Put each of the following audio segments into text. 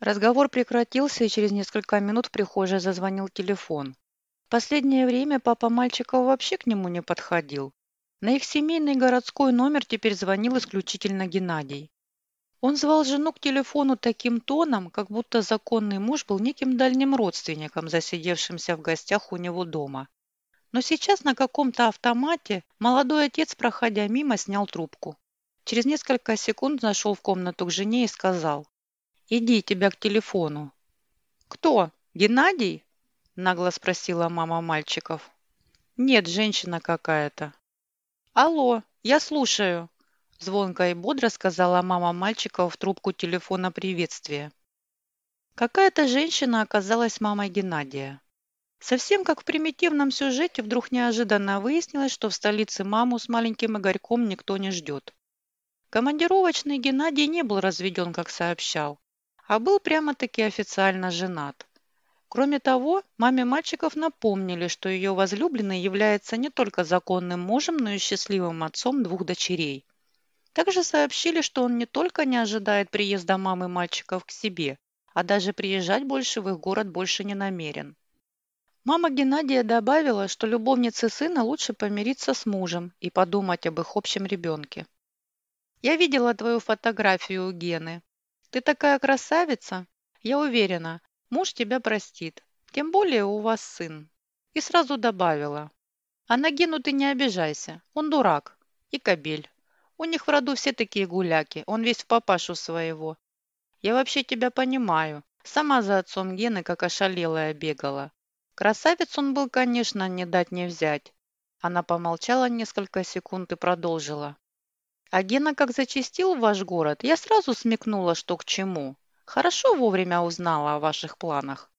Разговор прекратился, и через несколько минут в прихожей зазвонил телефон. В последнее время папа мальчиков вообще к нему не подходил. На их семейный городской номер теперь звонил исключительно Геннадий. Он звал жену к телефону таким тоном, как будто законный муж был неким дальним родственником, засидевшимся в гостях у него дома. Но сейчас на каком-то автомате молодой отец, проходя мимо, снял трубку. Через несколько секунд зашел в комнату к жене и сказал «Иди тебя к телефону». «Кто? Геннадий?» – нагло спросила мама мальчиков. «Нет, женщина какая-то». «Алло, я слушаю», – звонко и бодро сказала мама мальчиков в трубку телефона приветствия. Какая-то женщина оказалась мамой Геннадия. Совсем как в примитивном сюжете вдруг неожиданно выяснилось, что в столице маму с маленьким Игорьком никто не ждет. Командировочный Геннадий не был разведен, как сообщал, а был прямо-таки официально женат. Кроме того, маме мальчиков напомнили, что ее возлюбленный является не только законным мужем, но и счастливым отцом двух дочерей. Также сообщили, что он не только не ожидает приезда мамы мальчиков к себе, а даже приезжать больше в их город больше не намерен. Мама Геннадия добавила, что любовнице сына лучше помириться с мужем и подумать об их общем ребенке. «Я видела твою фотографию у Гены. Ты такая красавица. Я уверена, Муж тебя простит. Тем более у вас сын. И сразу добавила. А на Гену ты не обижайся. Он дурак. И кобель. У них в роду все такие гуляки. Он весь в папашу своего. Я вообще тебя понимаю. Сама за отцом Гены как ошалелая бегала. Красавец он был, конечно, не дать не взять. Она помолчала несколько секунд и продолжила. А Гена как зачистил ваш город, я сразу смекнула, что к чему. Хорошо вовремя узнала о ваших планах.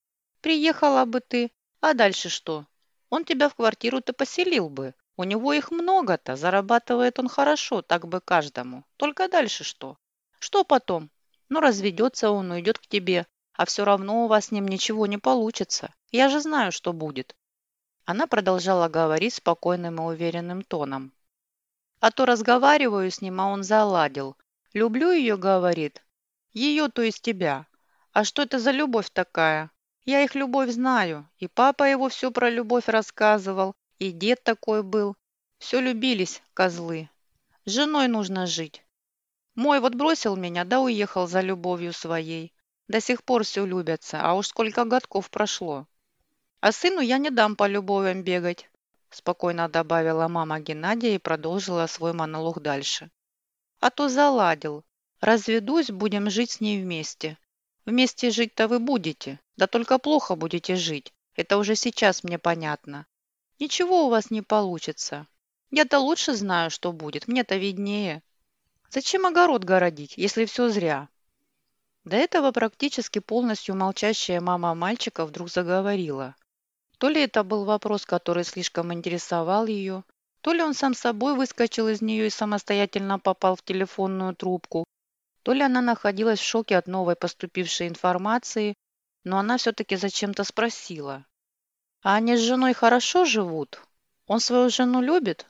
Приехала бы ты, а дальше что? Он тебя в квартиру-то поселил бы. У него их много-то, зарабатывает он хорошо, так бы каждому. Только дальше что? Что потом? Ну, разведется он, уйдет к тебе, а все равно у вас с ним ничего не получится. Я же знаю, что будет. Она продолжала говорить спокойным и уверенным тоном. А то разговариваю с ним, а он заладил. Люблю ее, говорит, ее, то есть тебя. А что это за любовь такая? Я их любовь знаю. И папа его все про любовь рассказывал, и дед такой был. Все любились, козлы. С женой нужно жить. Мой вот бросил меня, да уехал за любовью своей. До сих пор все любятся, а уж сколько годков прошло. А сыну я не дам по любовям бегать, спокойно добавила мама Геннадия и продолжила свой монолог дальше. А то заладил. Разведусь, будем жить с ней вместе. Вместе жить-то вы будете, да только плохо будете жить. Это уже сейчас мне понятно. Ничего у вас не получится. Я-то лучше знаю, что будет, мне-то виднее. Зачем огород городить, если все зря? До этого практически полностью молчащая мама мальчика вдруг заговорила. То ли это был вопрос, который слишком интересовал ее, то ли он сам собой выскочил из нее и самостоятельно попал в телефонную трубку, то ли она находилась в шоке от новой поступившей информации, но она все-таки зачем-то спросила. «А они с женой хорошо живут? Он свою жену любит?»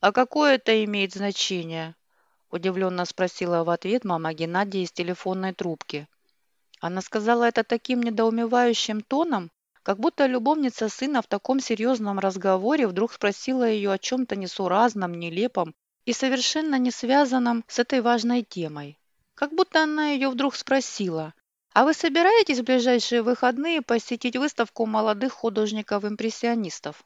«А какое это имеет значение?» Удивленно спросила в ответ мама Геннадия из телефонной трубки. Она сказала это таким недоумевающим тоном, как будто любовница сына в таком серьезном разговоре вдруг спросила ее о чем-то несуразном, нелепом и совершенно не связанном с этой важной темой. Как будто она ее вдруг спросила, «А вы собираетесь в ближайшие выходные посетить выставку молодых художников-импрессионистов?»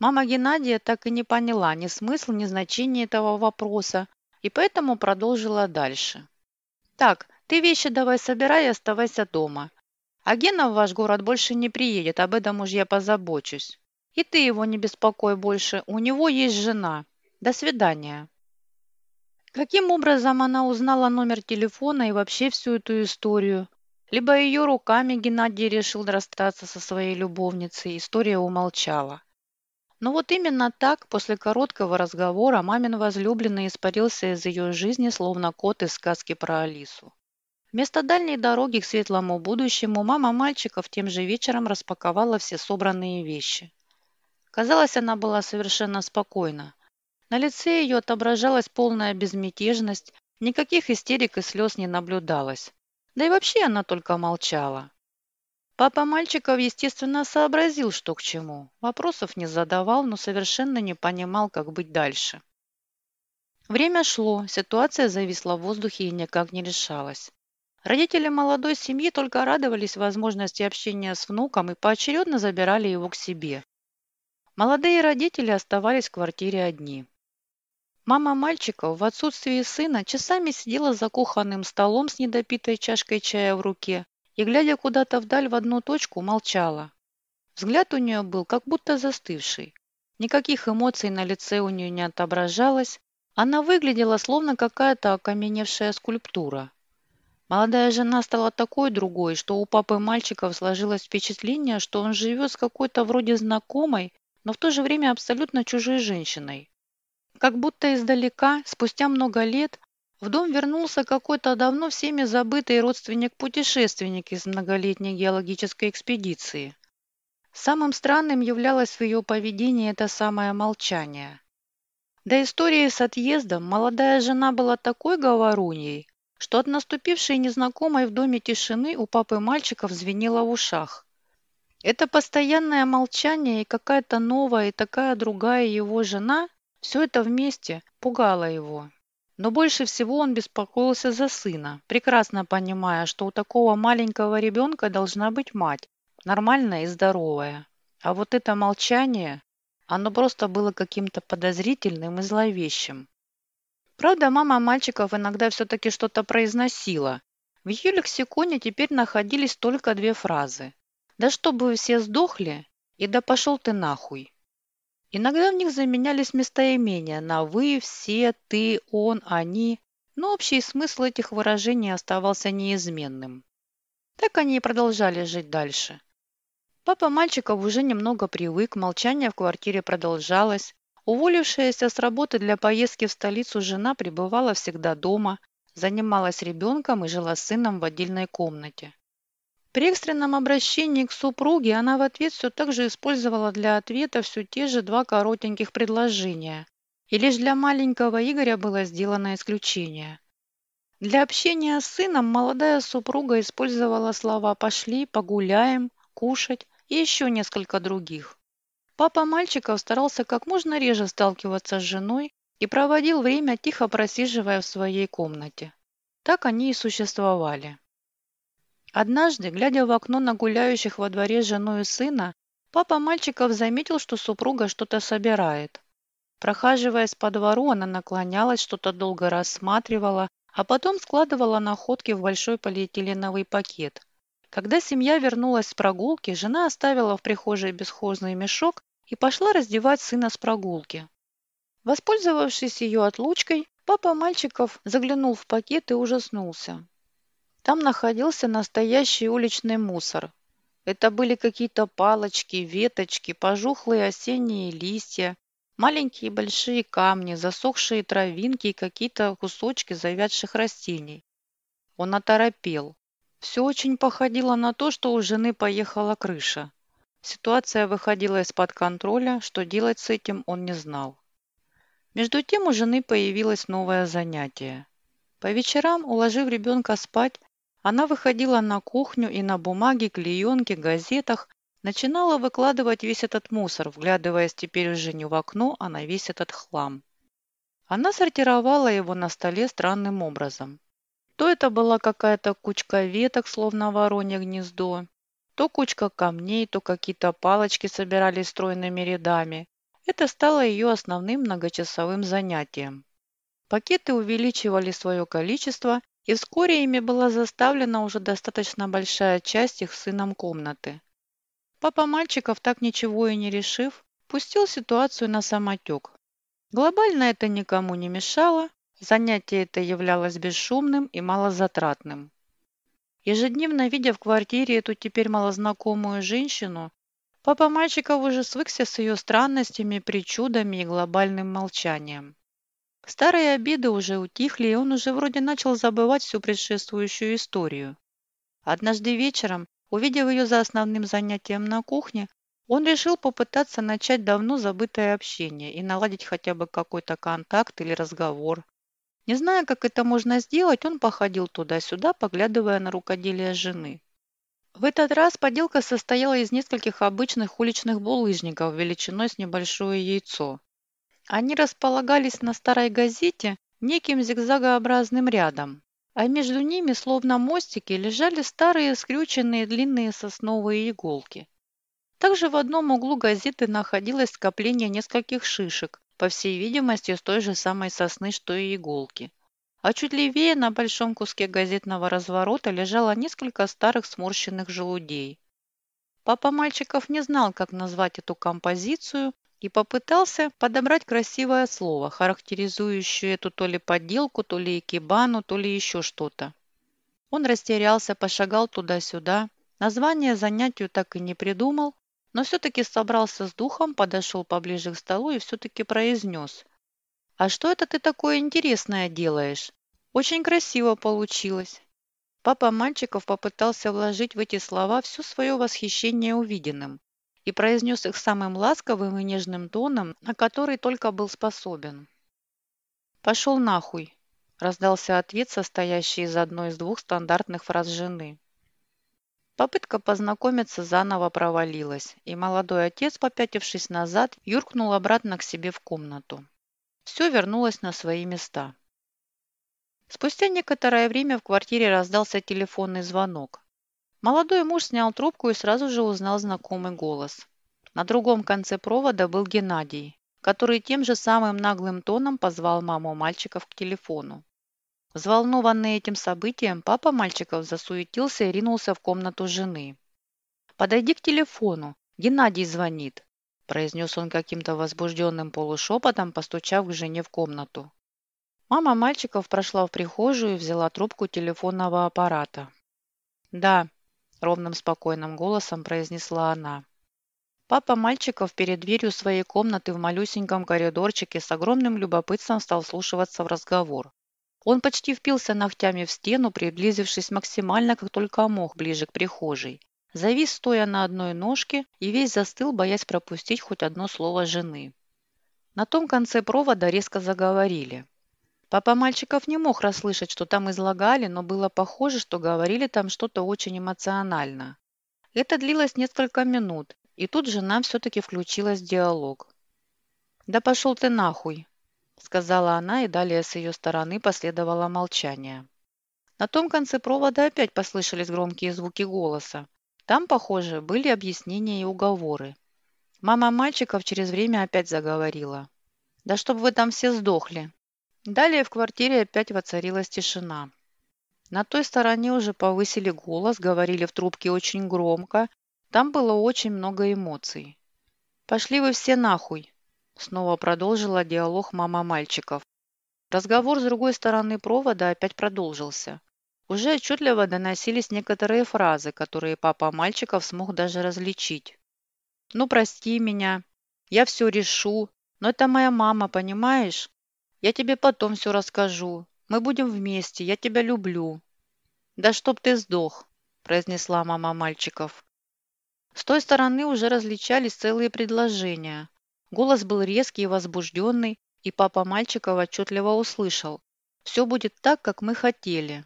Мама Геннадия так и не поняла ни смысл, ни значение этого вопроса, и поэтому продолжила дальше. «Так, ты вещи давай собирай и оставайся дома. А Гена в ваш город больше не приедет, об этом уж я позабочусь. И ты его не беспокой больше, у него есть жена. До свидания. Каким образом она узнала номер телефона и вообще всю эту историю? Либо ее руками Геннадий решил расстаться со своей любовницей, история умолчала. Но вот именно так, после короткого разговора, мамин возлюбленный испарился из ее жизни, словно кот из сказки про Алису. Вместо дальней дороги к светлому будущему мама мальчиков тем же вечером распаковала все собранные вещи. Казалось, она была совершенно спокойна. На лице ее отображалась полная безмятежность, никаких истерик и слез не наблюдалось. Да и вообще она только молчала. Папа мальчиков, естественно, сообразил, что к чему. Вопросов не задавал, но совершенно не понимал, как быть дальше. Время шло, ситуация зависла в воздухе и никак не решалась. Родители молодой семьи только радовались возможности общения с внуком и поочередно забирали его к себе. Молодые родители оставались в квартире одни. Мама мальчиков в отсутствии сына часами сидела за кухонным столом с недопитой чашкой чая в руке и, глядя куда-то вдаль в одну точку, молчала. Взгляд у нее был как будто застывший. Никаких эмоций на лице у нее не отображалось. Она выглядела словно какая-то окаменевшая скульптура. Молодая жена стала такой другой, что у папы мальчиков сложилось впечатление, что он живет с какой-то вроде знакомой, но в то же время абсолютно чужой женщиной. Как будто издалека, спустя много лет, в дом вернулся какой-то давно всеми забытый родственник-путешественник из многолетней геологической экспедиции. Самым странным являлось в ее поведении это самое молчание. До истории с отъездом молодая жена была такой говоруньей, что от наступившей незнакомой в доме тишины у папы мальчиков звенело в ушах. Это постоянное молчание и какая-то новая и такая другая его жена, все это вместе пугало его. Но больше всего он беспокоился за сына, прекрасно понимая, что у такого маленького ребенка должна быть мать, нормальная и здоровая. А вот это молчание, оно просто было каким-то подозрительным и зловещим. Правда, мама мальчиков иногда все-таки что-то произносила. В ее лексиконе теперь находились только две фразы. «Да чтобы все сдохли» и «Да пошел ты нахуй». Иногда в них заменялись местоимения на «вы», «все», «ты», «он», «они», но общий смысл этих выражений оставался неизменным. Так они и продолжали жить дальше. Папа мальчиков уже немного привык, молчание в квартире продолжалось. Уволившаяся с работы для поездки в столицу жена пребывала всегда дома, занималась ребенком и жила с сыном в отдельной комнате. При экстренном обращении к супруге она в ответ все так же использовала для ответа все те же два коротеньких предложения. И лишь для маленького Игоря было сделано исключение. Для общения с сыном молодая супруга использовала слова «пошли», «погуляем», «кушать» и еще несколько других. Папа мальчиков старался как можно реже сталкиваться с женой и проводил время, тихо просиживая в своей комнате. Так они и существовали. Однажды, глядя в окно на гуляющих во дворе жену и сына, папа мальчиков заметил, что супруга что-то собирает. Прохаживаясь по двору, она наклонялась, что-то долго рассматривала, а потом складывала находки в большой полиэтиленовый пакет. Когда семья вернулась с прогулки, жена оставила в прихожей бесхозный мешок и пошла раздевать сына с прогулки. Воспользовавшись ее отлучкой, папа мальчиков заглянул в пакет и ужаснулся. Там находился настоящий уличный мусор. Это были какие-то палочки, веточки, пожухлые осенние листья, маленькие и большие камни, засохшие травинки и какие-то кусочки завядших растений. Он оторопел. Все очень походило на то, что у жены поехала крыша. Ситуация выходила из-под контроля, что делать с этим он не знал. Между тем у жены появилось новое занятие. По вечерам, уложив ребенка спать, она выходила на кухню и на бумаге, клеенке, газетах начинала выкладывать весь этот мусор, вглядываясь теперь уже не в окно, а на весь этот хлам. Она сортировала его на столе странным образом. То это была какая-то кучка веток, словно воронье гнездо, то кучка камней, то какие-то палочки собирались стройными рядами. Это стало ее основным многочасовым занятием. Пакеты увеличивали свое количество, и вскоре ими была заставлена уже достаточно большая часть их сыном комнаты. Папа мальчиков, так ничего и не решив, пустил ситуацию на самотек. Глобально это никому не мешало, занятие это являлось бесшумным и малозатратным. Ежедневно видя в квартире эту теперь малознакомую женщину, папа мальчиков уже свыкся с ее странностями, причудами и глобальным молчанием. Старые обиды уже утихли, и он уже вроде начал забывать всю предшествующую историю. Однажды вечером, увидев ее за основным занятием на кухне, он решил попытаться начать давно забытое общение и наладить хотя бы какой-то контакт или разговор. Не зная, как это можно сделать, он походил туда-сюда, поглядывая на рукоделие жены. В этот раз поделка состояла из нескольких обычных уличных булыжников величиной с небольшое яйцо. Они располагались на старой газете неким зигзагообразным рядом, а между ними, словно мостики, лежали старые скрюченные длинные сосновые иголки. Также в одном углу газеты находилось скопление нескольких шишек, по всей видимости, с той же самой сосны, что и иголки. А чуть левее на большом куске газетного разворота лежало несколько старых сморщенных желудей. Папа мальчиков не знал, как назвать эту композицию, и попытался подобрать красивое слово, характеризующее эту то ли подделку, то ли экибану, то ли еще что-то. Он растерялся, пошагал туда-сюда. Название занятию так и не придумал, но все-таки собрался с духом, подошел поближе к столу и все-таки произнес. «А что это ты такое интересное делаешь? Очень красиво получилось». Папа мальчиков попытался вложить в эти слова все свое восхищение увиденным и произнес их самым ласковым и нежным тоном, на который только был способен. «Пошел нахуй!» – раздался ответ, состоящий из одной из двух стандартных фраз жены. Попытка познакомиться заново провалилась, и молодой отец, попятившись назад, юркнул обратно к себе в комнату. Все вернулось на свои места. Спустя некоторое время в квартире раздался телефонный звонок. Молодой муж снял трубку и сразу же узнал знакомый голос. На другом конце провода был Геннадий, который тем же самым наглым тоном позвал маму мальчиков к телефону. Взволнованный этим событием, папа мальчиков засуетился и ринулся в комнату жены. «Подойди к телефону, Геннадий звонит», произнес он каким-то возбужденным полушепотом, постучав к жене в комнату. Мама мальчиков прошла в прихожую и взяла трубку телефонного аппарата. «Да», ровным спокойным голосом произнесла она. Папа мальчиков перед дверью своей комнаты в малюсеньком коридорчике с огромным любопытством стал слушаться в разговор. Он почти впился ногтями в стену, приблизившись максимально, как только мог, ближе к прихожей. Завис, стоя на одной ножке, и весь застыл, боясь пропустить хоть одно слово жены. На том конце провода резко заговорили. Папа мальчиков не мог расслышать, что там излагали, но было похоже, что говорили там что-то очень эмоционально. Это длилось несколько минут, и тут жена все-таки включилась в диалог. «Да пошел ты нахуй», — сказала она, и далее с ее стороны последовало молчание. На том конце провода опять послышались громкие звуки голоса. Там, похоже, были объяснения и уговоры. Мама мальчиков через время опять заговорила. «Да чтоб вы там все сдохли!» Далее в квартире опять воцарилась тишина. На той стороне уже повысили голос, говорили в трубке очень громко. Там было очень много эмоций. «Пошли вы все нахуй!» Снова продолжила диалог мама мальчиков. Разговор с другой стороны провода опять продолжился. Уже отчетливо доносились некоторые фразы, которые папа мальчиков смог даже различить. «Ну, прости меня. Я все решу. Но это моя мама, понимаешь? Я тебе потом все расскажу. Мы будем вместе, я тебя люблю». «Да чтоб ты сдох», – произнесла мама мальчиков. С той стороны уже различались целые предложения. Голос был резкий и возбужденный, и папа мальчиков отчетливо услышал. «Все будет так, как мы хотели».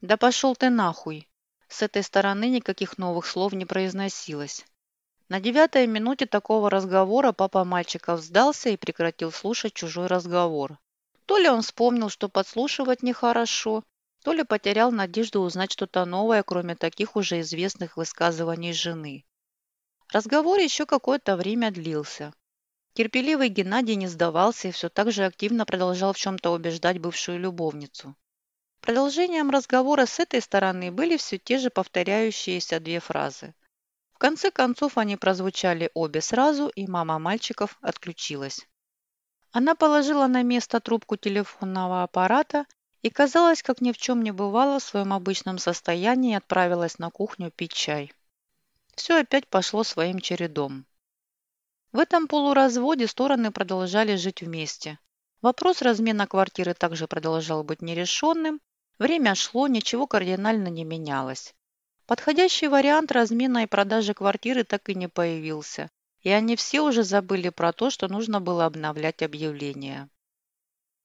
«Да пошел ты нахуй!» С этой стороны никаких новых слов не произносилось. На девятой минуте такого разговора папа мальчиков сдался и прекратил слушать чужой разговор. То ли он вспомнил, что подслушивать нехорошо, то ли потерял надежду узнать что-то новое, кроме таких уже известных высказываний жены. Разговор еще какое-то время длился. Терпеливый Геннадий не сдавался и все так же активно продолжал в чем-то убеждать бывшую любовницу. Продолжением разговора с этой стороны были все те же повторяющиеся две фразы конце концов они прозвучали обе сразу, и мама мальчиков отключилась. Она положила на место трубку телефонного аппарата и, казалось, как ни в чем не бывало, в своем обычном состоянии отправилась на кухню пить чай. Все опять пошло своим чередом. В этом полуразводе стороны продолжали жить вместе. Вопрос размена квартиры также продолжал быть нерешенным. Время шло, ничего кардинально не менялось. Подходящий вариант размена и продажи квартиры так и не появился, и они все уже забыли про то, что нужно было обновлять объявление.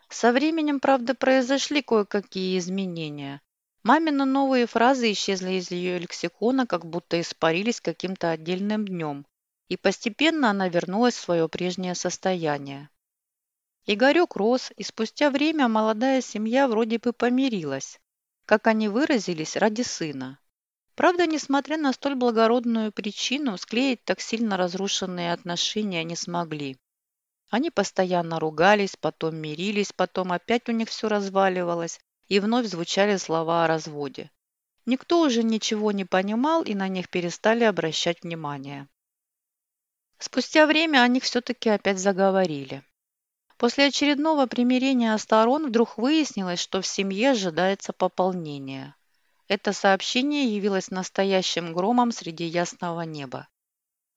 Со временем, правда, произошли кое-какие изменения. Мамины новые фразы исчезли из ее лексикона, как будто испарились каким-то отдельным днем, и постепенно она вернулась в свое прежнее состояние. Игорек рос, и спустя время молодая семья вроде бы помирилась, как они выразились, ради сына. Правда, несмотря на столь благородную причину, склеить так сильно разрушенные отношения не смогли. Они постоянно ругались, потом мирились, потом опять у них все разваливалось, и вновь звучали слова о разводе. Никто уже ничего не понимал, и на них перестали обращать внимание. Спустя время они все-таки опять заговорили. После очередного примирения сторон вдруг выяснилось, что в семье ожидается пополнение. Это сообщение явилось настоящим громом среди ясного неба.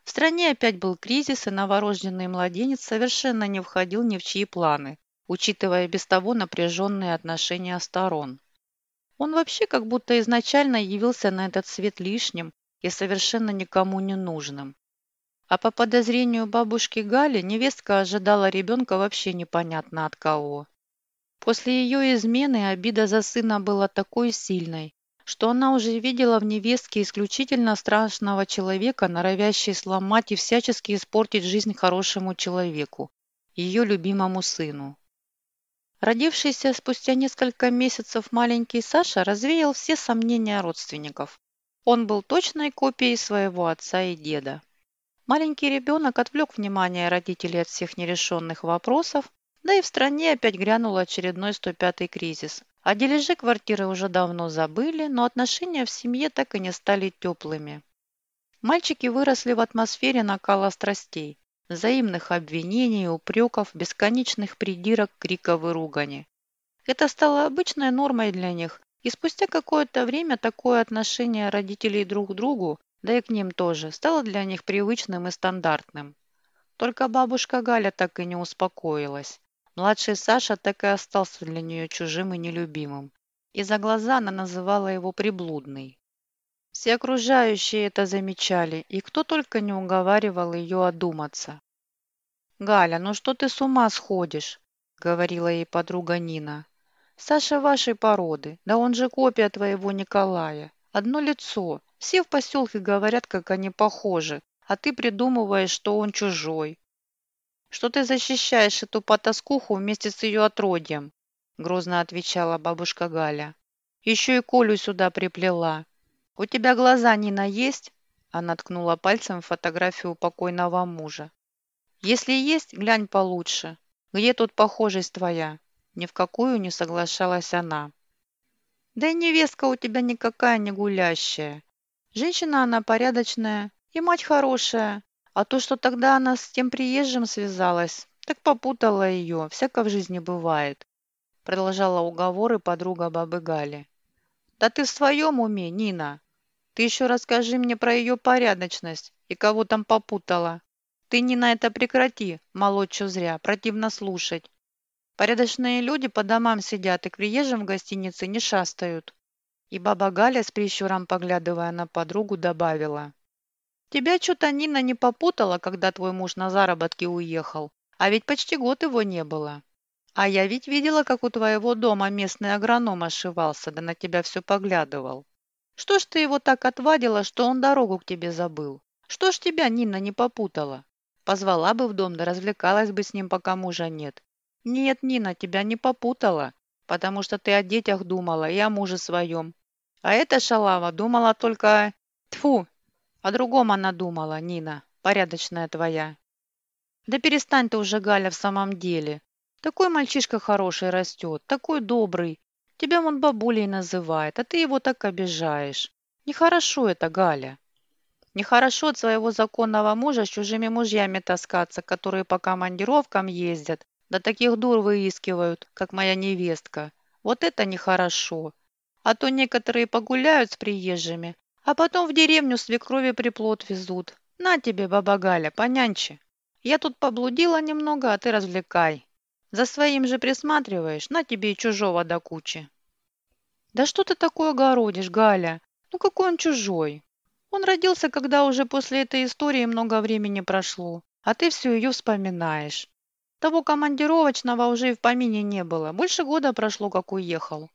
В стране опять был кризис, и новорожденный младенец совершенно не входил ни в чьи планы, учитывая без того напряженные отношения сторон. Он вообще как будто изначально явился на этот свет лишним и совершенно никому не нужным. А по подозрению бабушки Гали, невестка ожидала ребенка вообще непонятно от кого. После ее измены обида за сына была такой сильной, что она уже видела в невестке исключительно страшного человека, норовящий сломать и всячески испортить жизнь хорошему человеку, ее любимому сыну. Родившийся спустя несколько месяцев маленький Саша развеял все сомнения родственников. Он был точной копией своего отца и деда. Маленький ребенок отвлек внимание родителей от всех нерешенных вопросов, да и в стране опять грянул очередной 105-й кризис, о дележе квартиры уже давно забыли, но отношения в семье так и не стали теплыми. Мальчики выросли в атмосфере накала страстей, взаимных обвинений, упреков, бесконечных придирок, криков и ругани. Это стало обычной нормой для них, и спустя какое-то время такое отношение родителей друг к другу, да и к ним тоже, стало для них привычным и стандартным. Только бабушка Галя так и не успокоилась. Младший Саша так и остался для нее чужим и нелюбимым. И за глаза она называла его приблудный. Все окружающие это замечали, и кто только не уговаривал ее одуматься. «Галя, ну что ты с ума сходишь?» — говорила ей подруга Нина. «Саша вашей породы, да он же копия твоего Николая. Одно лицо. Все в поселке говорят, как они похожи, а ты придумываешь, что он чужой что ты защищаешь эту потаскуху вместе с ее отродьем», грозно отвечала бабушка Галя. «Еще и Колю сюда приплела. У тебя глаза, Нина, есть?» Она ткнула пальцем в фотографию покойного мужа. «Если есть, глянь получше. Где тут похожесть твоя?» Ни в какую не соглашалась она. «Да и невестка у тебя никакая не гулящая. Женщина она порядочная и мать хорошая. А то, что тогда она с тем приезжим связалась, так попутала ее, всяко в жизни бывает. Продолжала уговоры подруга бабы Гали. Да ты в своем уме, Нина? Ты еще расскажи мне про ее порядочность и кого там попутала. Ты, Нина, это прекрати, молоть что зря, противно слушать. Порядочные люди по домам сидят и к приезжим в гостинице не шастают. И баба Галя с прищуром, поглядывая на подругу, добавила. Тебя что-то Нина не попутала, когда твой муж на заработки уехал, а ведь почти год его не было. А я ведь видела, как у твоего дома местный агроном ошивался, да на тебя все поглядывал. Что ж ты его так отвадила, что он дорогу к тебе забыл? Что ж тебя Нина не попутала? Позвала бы в дом, да развлекалась бы с ним, пока мужа нет. Нет, Нина, тебя не попутала, потому что ты о детях думала и о муже своем. А эта шалава думала только... Тфу, о другом она думала, Нина, порядочная твоя. Да перестань ты уже, Галя, в самом деле. Такой мальчишка хороший растет, такой добрый. Тебя он бабулей называет, а ты его так обижаешь. Нехорошо это, Галя. Нехорошо от своего законного мужа с чужими мужьями таскаться, которые по командировкам ездят, да таких дур выискивают, как моя невестка. Вот это нехорошо. А то некоторые погуляют с приезжими, а потом в деревню свекрови приплод везут. На тебе, баба Галя, понянчи. Я тут поблудила немного, а ты развлекай. За своим же присматриваешь, на тебе и чужого до кучи. Да что ты такое городишь, Галя? Ну какой он чужой? Он родился, когда уже после этой истории много времени прошло, а ты все ее вспоминаешь. Того командировочного уже и в помине не было. Больше года прошло, как уехал.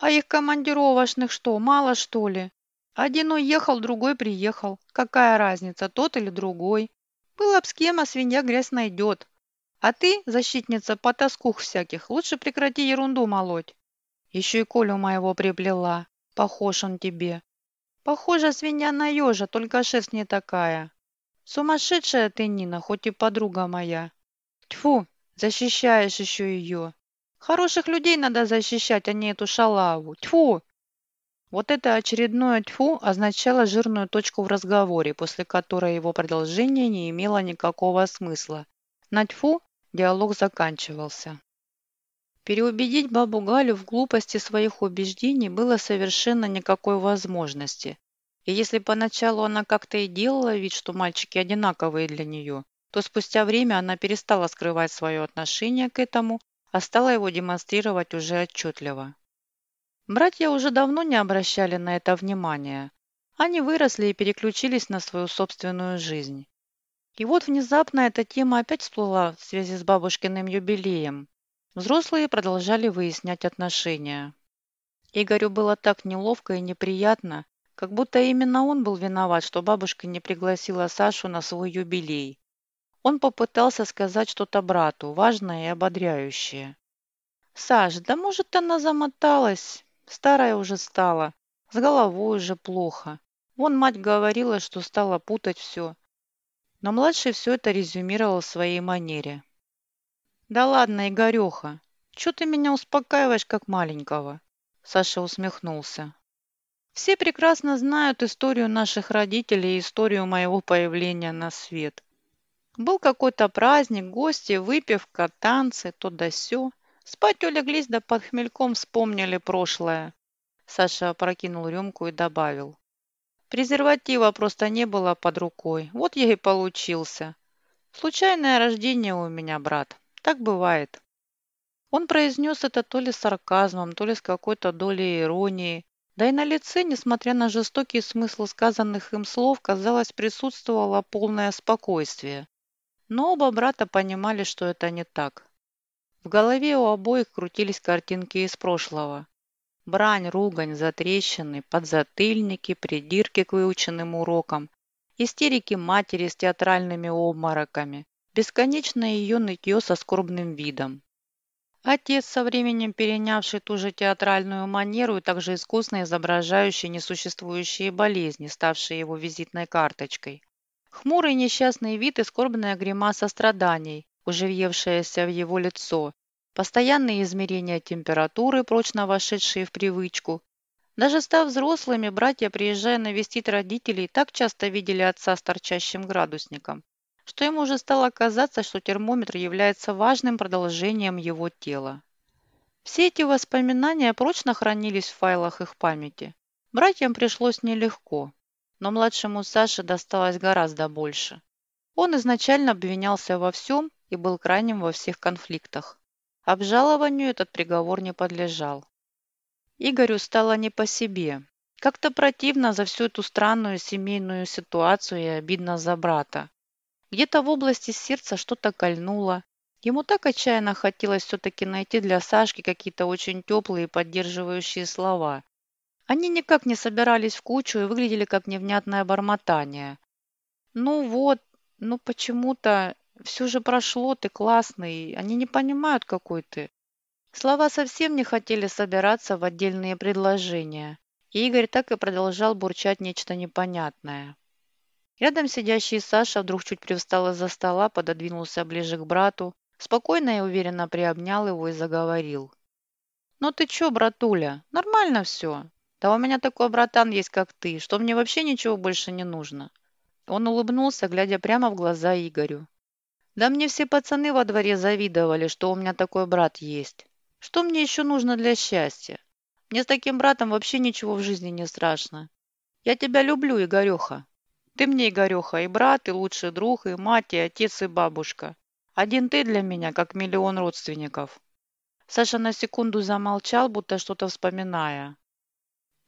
А их командировочных что, мало что ли? Один уехал, другой приехал. Какая разница, тот или другой? Было б с кем, а свинья грязь найдет. А ты, защитница потаскух всяких, лучше прекрати ерунду молоть. Еще и Колю моего приплела. Похож он тебе. Похожа свинья на ежа, только шерсть не такая. Сумасшедшая ты, Нина, хоть и подруга моя. Тьфу, защищаешь еще ее. Хороших людей надо защищать, а не эту шалаву. Тьфу! Вот это очередное «тьфу» означало жирную точку в разговоре, после которой его продолжение не имело никакого смысла. На «тьфу» диалог заканчивался. Переубедить бабу Галю в глупости своих убеждений было совершенно никакой возможности. И если поначалу она как-то и делала вид, что мальчики одинаковые для нее, то спустя время она перестала скрывать свое отношение к этому, а стала его демонстрировать уже отчетливо. Братья уже давно не обращали на это внимания. Они выросли и переключились на свою собственную жизнь. И вот внезапно эта тема опять всплыла в связи с бабушкиным юбилеем. Взрослые продолжали выяснять отношения. Игорю было так неловко и неприятно, как будто именно он был виноват, что бабушка не пригласила Сашу на свой юбилей. Он попытался сказать что-то брату, важное и ободряющее. «Саш, да может, она замоталась? Старая уже стала, с головой уже плохо. Вон мать говорила, что стала путать все». Но младший все это резюмировал в своей манере. «Да ладно, Игореха, что ты меня успокаиваешь, как маленького?» Саша усмехнулся. Все прекрасно знают историю наших родителей и историю моего появления на свет. Был какой-то праздник, гости, выпивка, танцы, то да сё. Спать улеглись, да под хмельком вспомнили прошлое. Саша опрокинул рюмку и добавил. Презерватива просто не было под рукой. Вот я и получился. Случайное рождение у меня, брат. Так бывает. Он произнес это то ли с сарказмом, то ли с какой-то долей иронии, да и на лице, несмотря на жестокий смысл сказанных им слов, казалось, присутствовало полное спокойствие. Но оба брата понимали, что это не так. В голове у обоих крутились картинки из прошлого. Брань, ругань, затрещины, подзатыльники, придирки к выученным урокам, истерики матери с театральными обмороками, бесконечное ее нытье со скорбным видом. Отец, со временем перенявший ту же театральную манеру и также искусно изображающий несуществующие болезни, ставшие его визитной карточкой. Хмурый несчастный вид и скорбная гримаса страданий, уже въевшаяся в его лицо, постоянные измерения температуры, прочно вошедшие в привычку. Даже став взрослыми, братья, приезжая навестить родителей, так часто видели отца с торчащим градусником, что ему уже стало казаться, что термометр является важным продолжением его тела. Все эти воспоминания прочно хранились в файлах их памяти. Братьям пришлось нелегко, но младшему Саше досталось гораздо больше. Он изначально обвинялся во всем и был крайним во всех конфликтах. Обжалованию этот приговор не подлежал. Игорю стало не по себе. Как-то противно за всю эту странную семейную ситуацию и обидно за брата. Где-то в области сердца что-то кольнуло. Ему так отчаянно хотелось все-таки найти для Сашки какие-то очень теплые поддерживающие слова. Они никак не собирались в кучу и выглядели как невнятное бормотание. «Ну вот, ну почему-то все же прошло, ты классный, они не понимают, какой ты». Слова совсем не хотели собираться в отдельные предложения. Игорь так и продолжал бурчать нечто непонятное. Рядом сидящий Саша вдруг чуть привстал из-за стола, пододвинулся ближе к брату, спокойно и уверенно приобнял его и заговорил. «Ну ты чё, братуля, нормально все. Да у меня такой братан есть, как ты, что мне вообще ничего больше не нужно». Он улыбнулся, глядя прямо в глаза Игорю. «Да мне все пацаны во дворе завидовали, что у меня такой брат есть. Что мне еще нужно для счастья? Мне с таким братом вообще ничего в жизни не страшно. Я тебя люблю, Игореха». Ты мне, Игореха, и брат, и лучший друг, и мать, и отец, и бабушка. Один ты для меня, как миллион родственников». Саша на секунду замолчал, будто что-то вспоминая.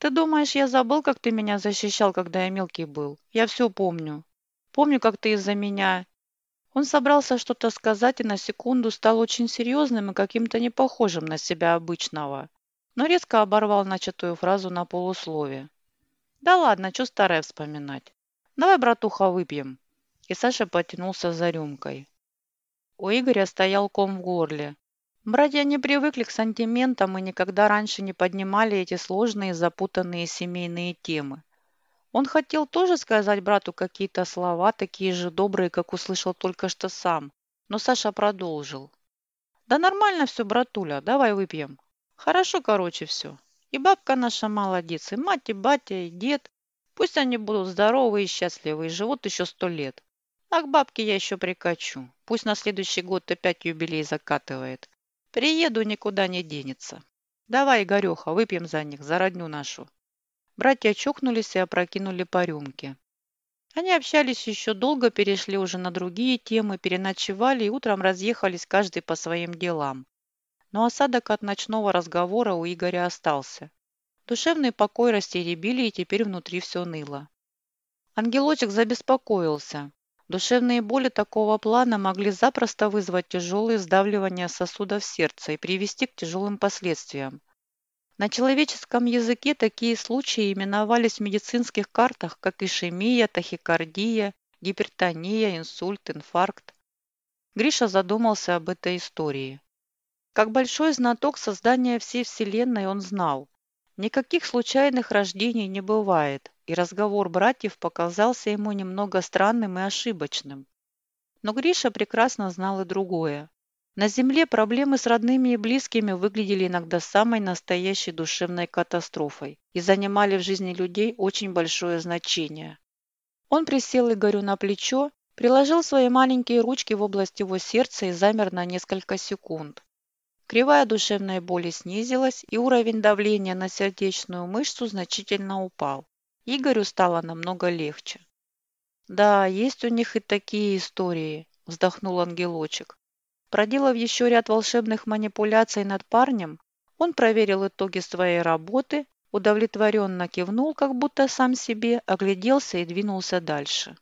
«Ты думаешь, я забыл, как ты меня защищал, когда я мелкий был? Я все помню. Помню, как ты из-за меня...» Он собрался что-то сказать и на секунду стал очень серьезным и каким-то не похожим на себя обычного, но резко оборвал начатую фразу на полуслове. «Да ладно, что старое вспоминать? Давай, братуха, выпьем». И Саша потянулся за рюмкой. У Игоря стоял ком в горле. Братья не привыкли к сантиментам и никогда раньше не поднимали эти сложные запутанные семейные темы. Он хотел тоже сказать брату какие-то слова, такие же добрые, как услышал только что сам. Но Саша продолжил. «Да нормально все, братуля, давай выпьем. Хорошо, короче, все. И бабка наша молодец, и мать, и батя, и дед. Пусть они будут здоровы и счастливы, и живут еще сто лет. А к бабке я еще прикачу. Пусть на следующий год опять юбилей закатывает. Приеду, никуда не денется. Давай, Игореха, выпьем за них, за родню нашу. Братья чокнулись и опрокинули по рюмке. Они общались еще долго, перешли уже на другие темы, переночевали и утром разъехались каждый по своим делам. Но осадок от ночного разговора у Игоря остался. Душевный покой растеребили, и теперь внутри все ныло. Ангелочек забеспокоился. Душевные боли такого плана могли запросто вызвать тяжелые сдавливания сосудов сердца и привести к тяжелым последствиям. На человеческом языке такие случаи именовались в медицинских картах как ишемия, тахикардия, гипертония, инсульт, инфаркт. Гриша задумался об этой истории. Как большой знаток создания всей Вселенной он знал. Никаких случайных рождений не бывает, и разговор братьев показался ему немного странным и ошибочным. Но Гриша прекрасно знал и другое. На Земле проблемы с родными и близкими выглядели иногда самой настоящей душевной катастрофой и занимали в жизни людей очень большое значение. Он присел Игорю на плечо, приложил свои маленькие ручки в область его сердца и замер на несколько секунд. Кривая душевной боли снизилась, и уровень давления на сердечную мышцу значительно упал. Игорю стало намного легче. «Да, есть у них и такие истории», – вздохнул ангелочек. Проделав еще ряд волшебных манипуляций над парнем, он проверил итоги своей работы, удовлетворенно кивнул, как будто сам себе, огляделся и двинулся дальше.